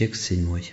Текст седьмой.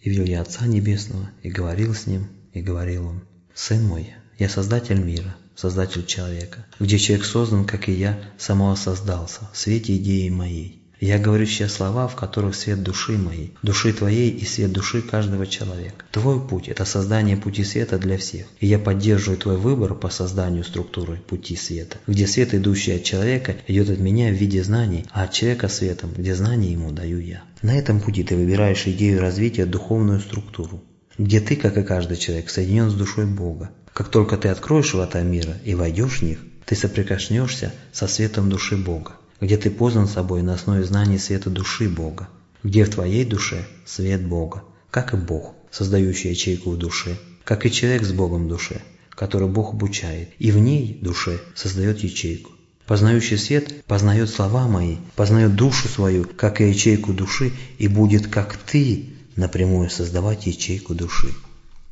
«И видел я Отца Небесного, и говорил с Ним, и говорил Он, «Сын мой, я Создатель мира, Создатель человека, где человек создан, как и я, самого создался, в свете идеи моей. Я говорю сейчас слова, в которых свет души моей, души твоей и свет души каждого человека. Твой путь – это создание пути света для всех. И я поддерживаю твой выбор по созданию структуры пути света, где свет, идущий от человека, идет от меня в виде знаний, а от человека светом, где знания ему даю я. На этом пути ты выбираешь идею развития духовную структуру, где ты, как и каждый человек, соединен с душой Бога. Как только ты откроешь врата мира и войдешь в них, ты соприкоснешься со светом души Бога где ты познан собой на основе знаний света души Бога, где в твоей душе свет Бога, как и Бог, создающий ячейку в душе, как и человек с Богом в душе, который Бог обучает, и в ней, душе, создает ячейку. Познающий свет познает слова мои, познает душу свою, как и ячейку души, и будет, как ты, напрямую создавать ячейку души.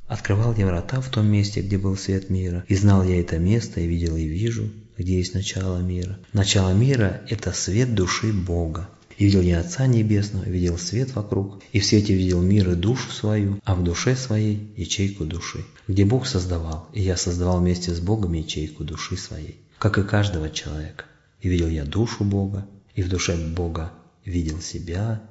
Открывал я врата в том месте, где был свет мира, и знал я это место, и видел и вижу, где есть начало мира. Начало мира – это свет души Бога. И видел я Отца Небесного, видел свет вокруг, и в свете видел мир и душу свою, а в душе своей – ячейку души, где Бог создавал, и я создавал вместе с Богом ячейку души своей, как и каждого человека. И видел я душу Бога, и в душе Бога видел себя,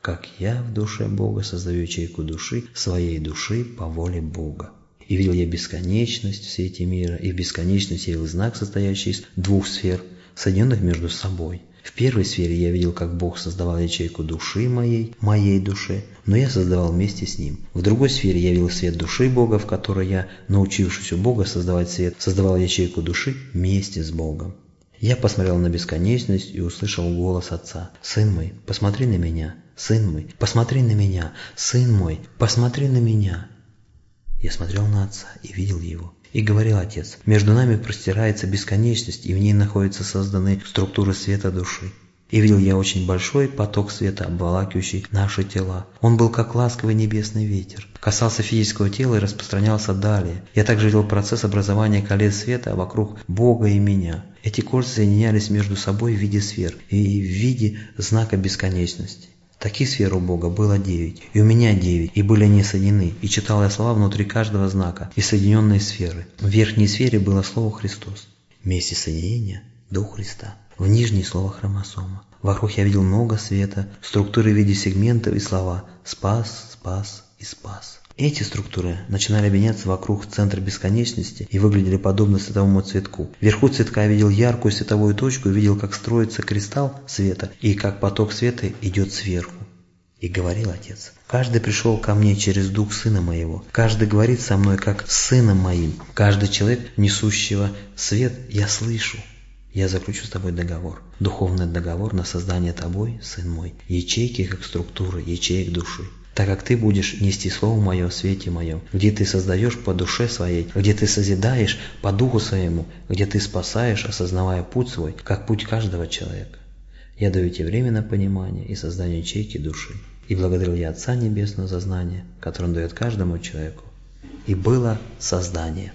как я в душе Бога создаю ячейку души, своей души по воле Бога. И видел я бесконечность в свете мира, и в бесконечности я знак, состоящий из двух сфер, соединенных между собой. В первой сфере я видел, как Бог создавал ячейку души моей, моей душе, но я создавал вместе с Ним. В другой сфере я видел свет души Бога, в которой я, научившись у Бога создавать свет, создавал ячейку души вместе с Богом. Я посмотрел на бесконечность и услышал голос Отца. «Сын мой, посмотри на меня! Сын мой, посмотри на меня! Сын мой, посмотри на меня!» Я смотрел на Отца и видел Его. И говорил Отец, между нами простирается бесконечность, и в ней находятся созданы структуры света души. И видел я очень большой поток света, обволакивающий наши тела. Он был как ласковый небесный ветер. Касался физического тела и распространялся далее. Я также видел процесс образования колец света вокруг Бога и меня. Эти кольца соединялись между собой в виде сфер и в виде знака бесконечности. Таких сфер у Бога было девять, и у меня девять, и были они соединены, и читал я слова внутри каждого знака, и соединенные сферы. В верхней сфере было слово «Христос». Вместе соединения – Дух Христа. В нижней слово хромосома. Вокруг я видел много света, структуры в виде сегментов и слова «спас», «спас» и «спас». Эти структуры начинали меняться вокруг центра бесконечности и выглядели подобно световому цветку. Вверху цветка я видел яркую световую точку и видел, как строится кристалл света и как поток света идет сверху. И говорил Отец, «Каждый пришел ко мне через дух Сына Моего, каждый говорит со мной, как с Сыном Моим, каждый человек, несущего свет, я слышу». Я заключу с тобой договор. Духовный договор на создание тобой, сын мой, ячейки как структуры, ячеек души. Так как ты будешь нести Слово Мое в свете Моем, где ты создаешь по душе своей, где ты созидаешь по духу своему, где ты спасаешь, осознавая путь свой, как путь каждого человека. Я даю тебе время на понимание и создание ячейки души. И благодарил я Отца Небесного за знание, которое он дает каждому человеку. И было создание.